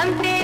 हम प्रेम